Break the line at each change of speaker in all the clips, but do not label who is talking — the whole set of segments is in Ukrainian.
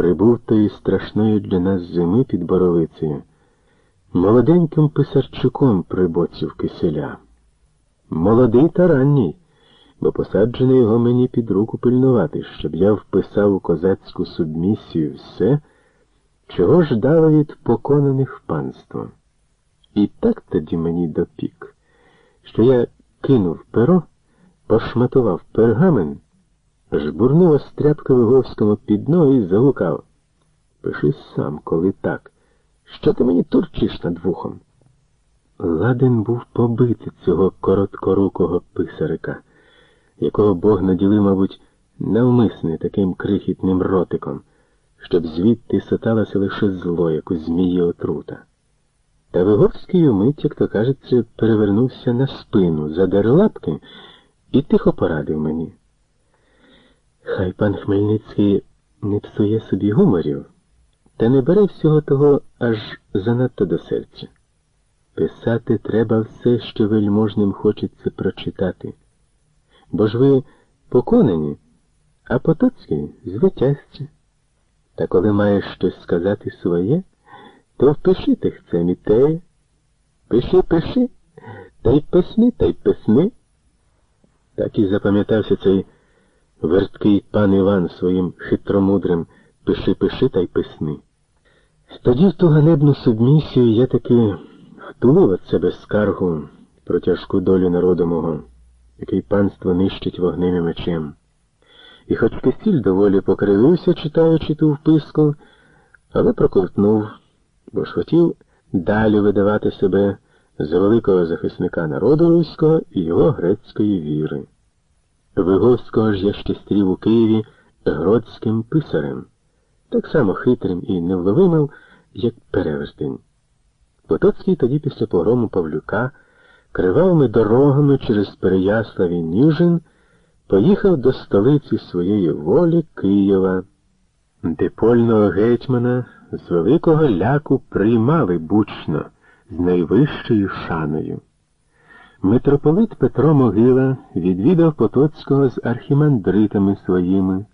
прибув тої страшної для нас зими під боровицею, молоденьким писарчуком при боці в киселя. Молодий та ранній, бо посаджений його мені під руку пильнувати, щоб я вписав у козацьку субмісію все, чого ждало від поконаних панства. І так тоді мені допік, що я кинув перо, пошматував пергамен, жбурнув острябка Виговському під ноги і загукав. Пиши сам, коли так. Що ти мені турчиш над вухом? Ладен був побити цього короткорукого писарика, якого Бог наділив, мабуть, навмисне таким крихітним ротиком, щоб звідти соталося лише зло, як у змії отрута. Та Виговський умить, як то кажеться, перевернувся на спину, задер лапки і тихо порадив мені. Хай пан Хмельницький не псує собі гуморів, та не бере всього того аж занадто до серця. Писати треба все, що вельможним хочеться прочитати. Бо ж ви поконані, а Потоцький звитязця. Та коли маєш щось сказати своє, то впиши тихцем і те. Пиши, пиши, та й писни, та й писни. Так і запам'ятався цей верткий пан Іван своїм хитромудрим пиши, пиши та й писни. Тоді в ту ганебну субмісію я таки втулив від себе скаргу про тяжку долю народу мого, який панство нищить вогнем і мечем. І хоч кистіль доволі покривився, читаючи ту вписку, але проковтнув, бо ж хотів далі видавати себе за великого захисника народу руського і його грецької віри. Виговського ж я щастрів у Києві гродським писарем, так само хитрим і невловимим, як перевертень. Потоцький тоді після погрому Павлюка кривавими дорогами через Переяслав і Ніжин поїхав до столиці своєї волі Києва, де польного гетьмана з великого ляку приймали бучно з найвищою шаною. Митрополит Петро Могила відвідав Потоцького з архімандритами своїми,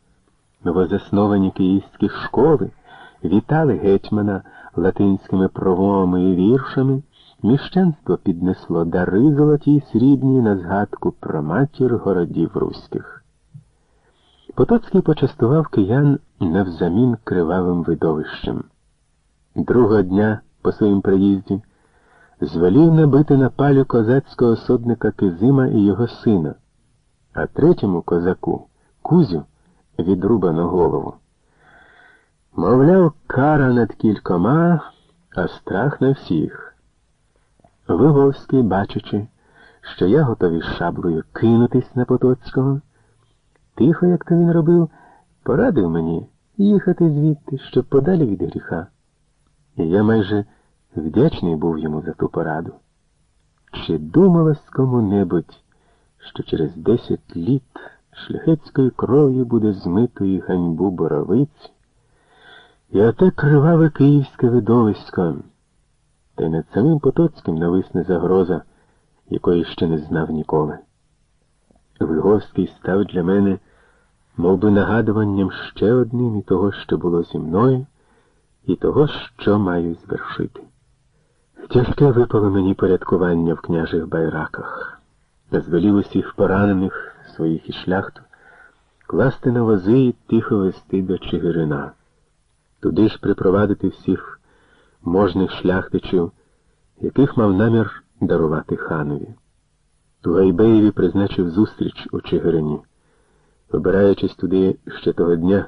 новозасновані київські школи вітали гетьмана латинськими промовами і віршами, міщанство піднесло дари золоті й срібні на згадку про матір городів руських. Потоцький почастував киян навзамін кривавим видовищем. Другого дня по своїм приїзді звелів набити на палю козацького сотника Кизима і його сина, а третьому козаку Кузю відрубано голову. Мовляв, кара над кількома, а страх на всіх. Виговський, бачачи, що я готовий шаблею кинутись на Потоцького, тихо, як то він робив, порадив мені їхати звідти, щоб подалі від гріха. І я майже вдячний був йому за ту пораду. Чи думалось кому-небудь, що через десять літ шляхетською кров'ю буде змито і ганьбу боровиць? І оте криваве київське видовисько, та й над самим Потоцьким нависне загроза, якої ще не знав ніколи. Виговський став для мене мов би, нагадуванням ще одним і того, що було зі мною, і того, що маю звершити. Тяжке випало мені порядкування в княжих байраках, звелів усіх поранених своїх і шляхту, класти на вози і тихо вести до Чигирина туди ж припровадити всіх можних шляхтичів, яких мав намір дарувати ханові. Тугайбеєві призначив зустріч у Чигирині, вибираючись туди ще того дня,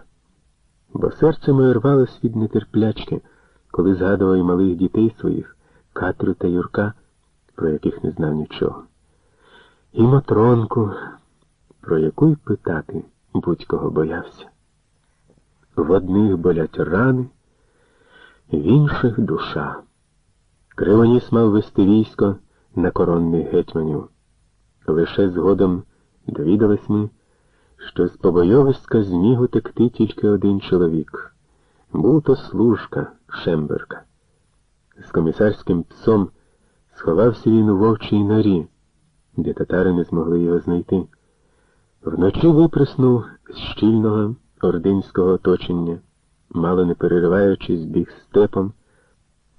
бо серце моє рвалось від нетерплячки, коли згадував і малих дітей своїх, Катрю та Юрка, про яких не знав нічого. І Матронку, про яку й питати будь-кого боявся. В одних болять рани, в інших душа. Кривоніс мав вести військо на коронних гетьманів. Лише згодом довідались ми, що з побойовиська зміг утекти тільки один чоловік. Був то служка Шемберка. З комісарським псом сховався він у вовчій норі, де татари не змогли його знайти. Вночі виприснув з щільного ординського оточення, мало не перериваючись, біг степом,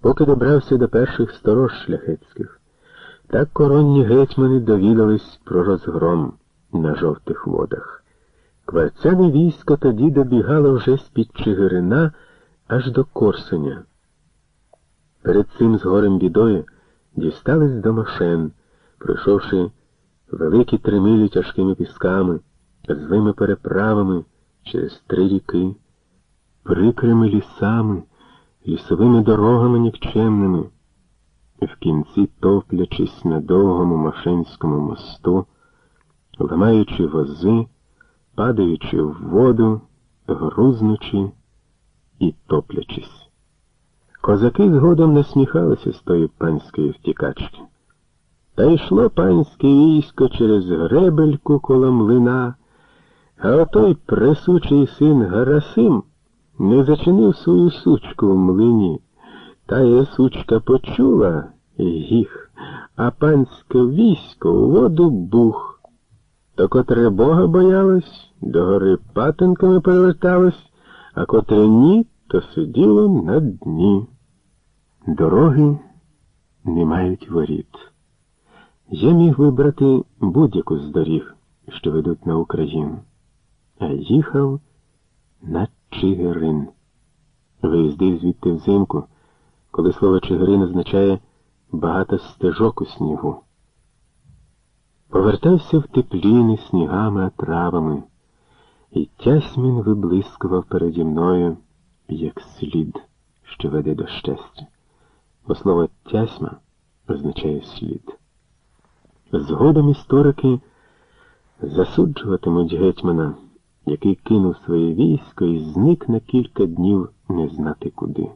поки добрався до перших сторож шляхетських. Так коронні гетьмани довідались про розгром на жовтих водах. Кварцяне військо тоді добігало вже з-під Чигирина аж до Корсуня. Перед цим з горем бідою дістались до Мошен, пройшовши великі три милі тяжкими пісками, злими переправами через три ріки, прикрими лісами, лісовими дорогами нікчемними, в кінці топлячись на довгому Машинському мосту, ламаючи вози, падаючи в воду, грузнучи і топлячись. Козаки згодом насміхалися з тої панської втікачки. Та йшло панське військо через гребельку коло млина, а отой присучий син Гарасим не зачинив свою сучку в млині. Та є сучка почула їх, а панське військо у воду бух. То котре Бога боялось, до гори патинками переверталось, а котре ні, то сиділо на дні. Дороги не мають воріт. Я міг вибрати будь-яку з доріг, що ведуть на Україну, а їхав на Чигирин. Виїздив звідти взимку, коли слово Чигирин означає багато стежок у снігу. Повертався в тепліни снігами, а травами, і тясмін виблискував переді мною, як слід, що веде до щастя, бо слово тясьма означає слід. Згодом історики засуджуватимуть гетьмана, який кинув своє військо і зник на кілька днів не знати куди.